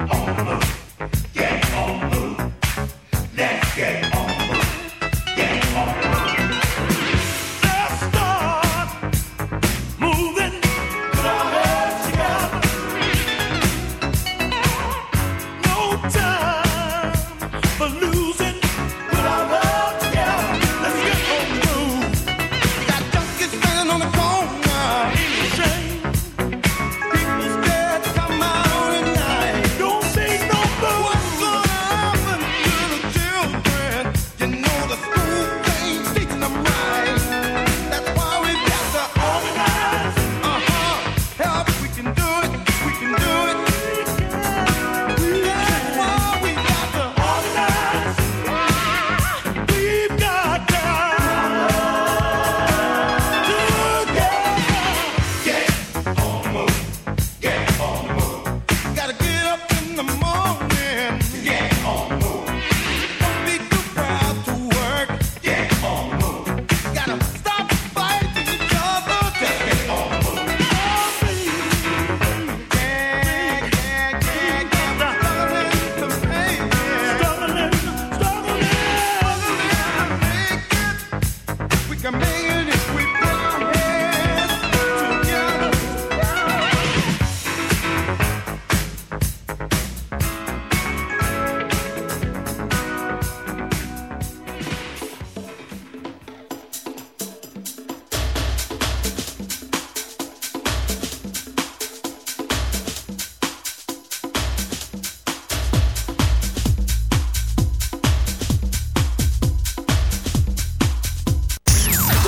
Oh.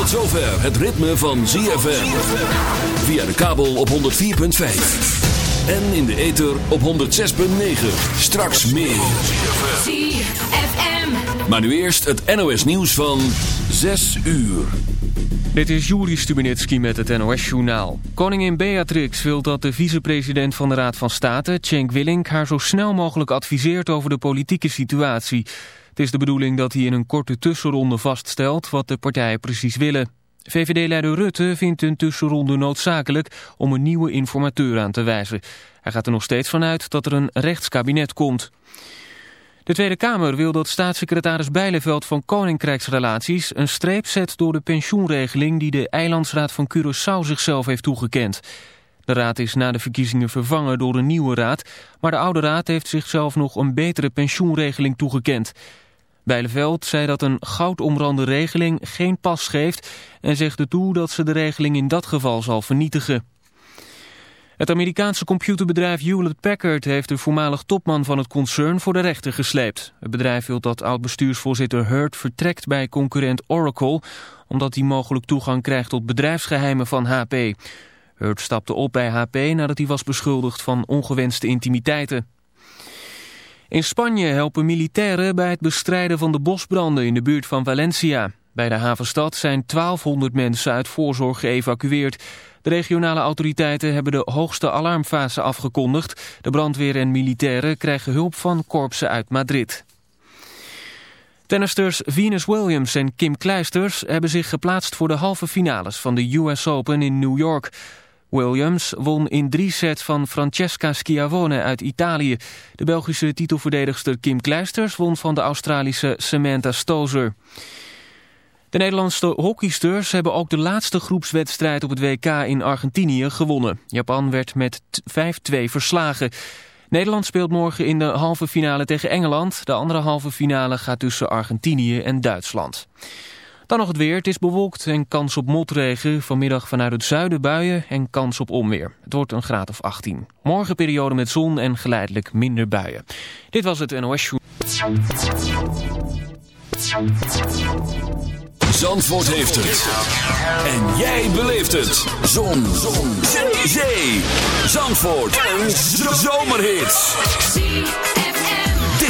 Het ritme van ZFM. Via de kabel op 104.5. En in de ether op 106.9. Straks meer. ZFM. Maar nu eerst het NOS nieuws van 6 uur. Dit is Juri Stubenitski met het NOS-journaal. Koningin Beatrix wil dat de vicepresident van de Raad van State, Cenk Willink... haar zo snel mogelijk adviseert over de politieke situatie... Het is de bedoeling dat hij in een korte tussenronde vaststelt wat de partijen precies willen. VVD-leider Rutte vindt een tussenronde noodzakelijk om een nieuwe informateur aan te wijzen. Hij gaat er nog steeds vanuit dat er een rechtskabinet komt. De Tweede Kamer wil dat staatssecretaris Bijleveld van Koninkrijksrelaties een streep zet door de pensioenregeling die de Eilandsraad van Curaçao zichzelf heeft toegekend. De raad is na de verkiezingen vervangen door een nieuwe raad, maar de oude raad heeft zichzelf nog een betere pensioenregeling toegekend. Bijleveld zei dat een goudomrande regeling geen pas geeft en zegt er toe dat ze de regeling in dat geval zal vernietigen. Het Amerikaanse computerbedrijf Hewlett-Packard heeft de voormalig topman van het concern voor de rechter gesleept. Het bedrijf wil dat oud-bestuursvoorzitter Hurt vertrekt bij concurrent Oracle, omdat hij mogelijk toegang krijgt tot bedrijfsgeheimen van HP. Hurt stapte op bij HP nadat hij was beschuldigd van ongewenste intimiteiten. In Spanje helpen militairen bij het bestrijden van de bosbranden in de buurt van Valencia. Bij de havenstad zijn 1200 mensen uit voorzorg geëvacueerd. De regionale autoriteiten hebben de hoogste alarmfase afgekondigd. De brandweer en militairen krijgen hulp van korpsen uit Madrid. Tennisters Venus Williams en Kim Kleisters hebben zich geplaatst voor de halve finales van de US Open in New York. Williams won in drie sets van Francesca Schiavone uit Italië. De Belgische titelverdedigster Kim Kleisters won van de Australische Samantha Stozer. De Nederlandse hockeysters hebben ook de laatste groepswedstrijd op het WK in Argentinië gewonnen. Japan werd met 5-2 verslagen. Nederland speelt morgen in de halve finale tegen Engeland. De andere halve finale gaat tussen Argentinië en Duitsland. Dan nog het weer. Het is bewolkt en kans op motregen. Vanmiddag vanuit het zuiden buien en kans op onweer. Het wordt een graad of 18. Morgen periode met zon en geleidelijk minder buien. Dit was het NOS Show. Zandvoort heeft het. En jij beleeft het. Zon. zon. Zee. Zandvoort. Een zomerhit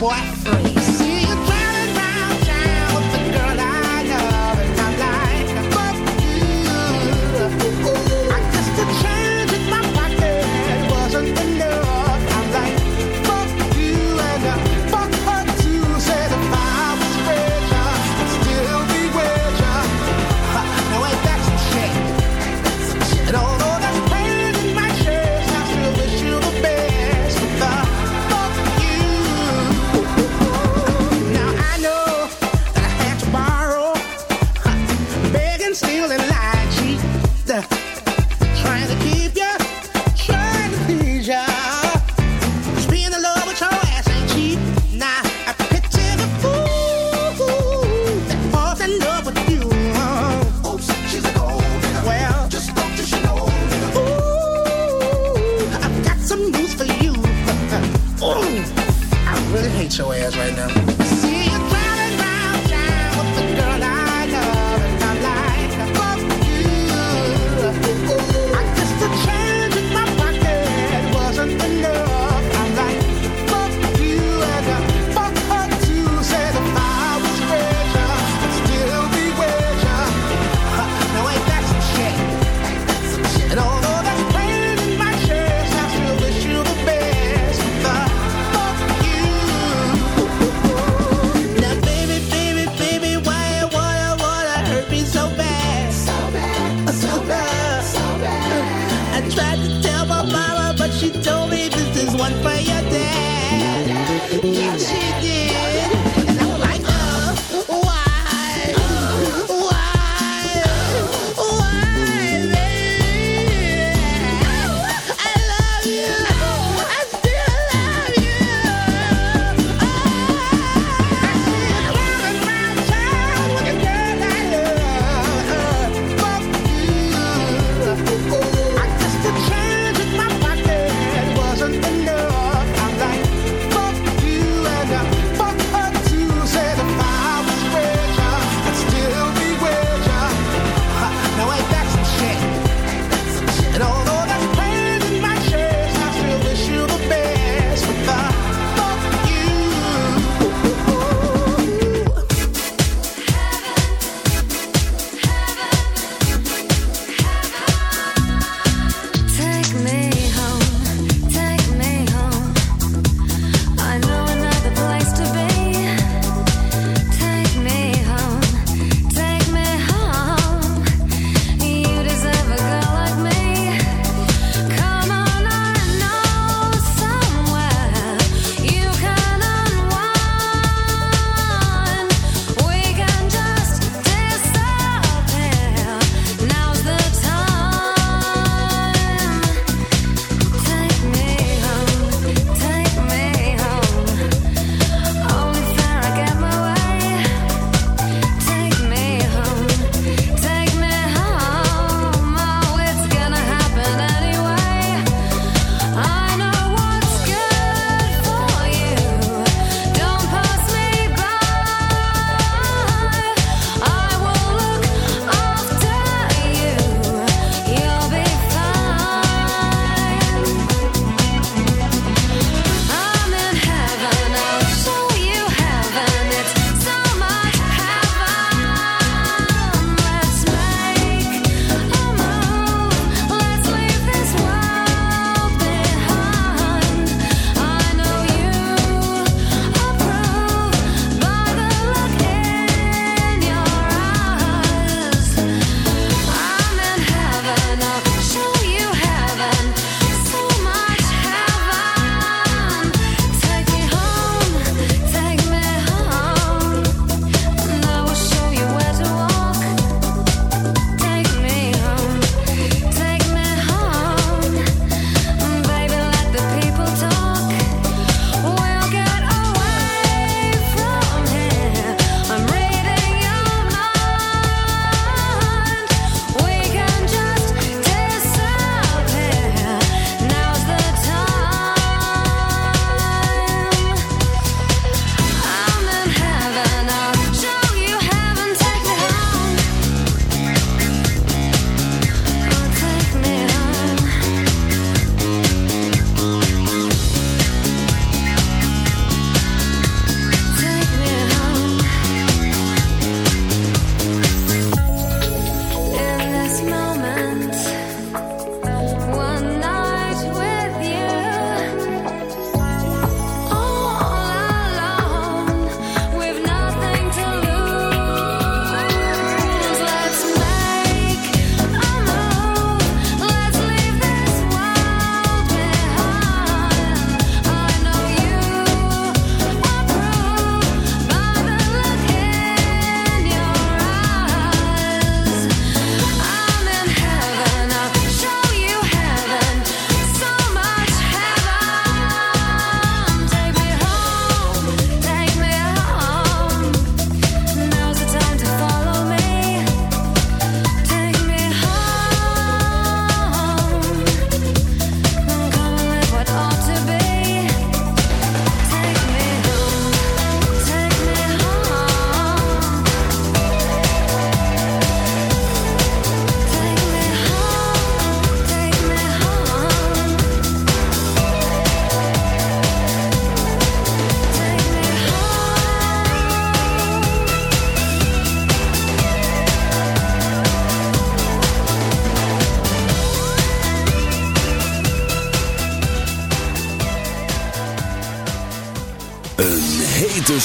boyfriend.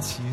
起。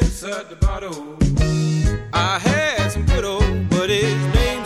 cents at the bottle. I had some good old buddies named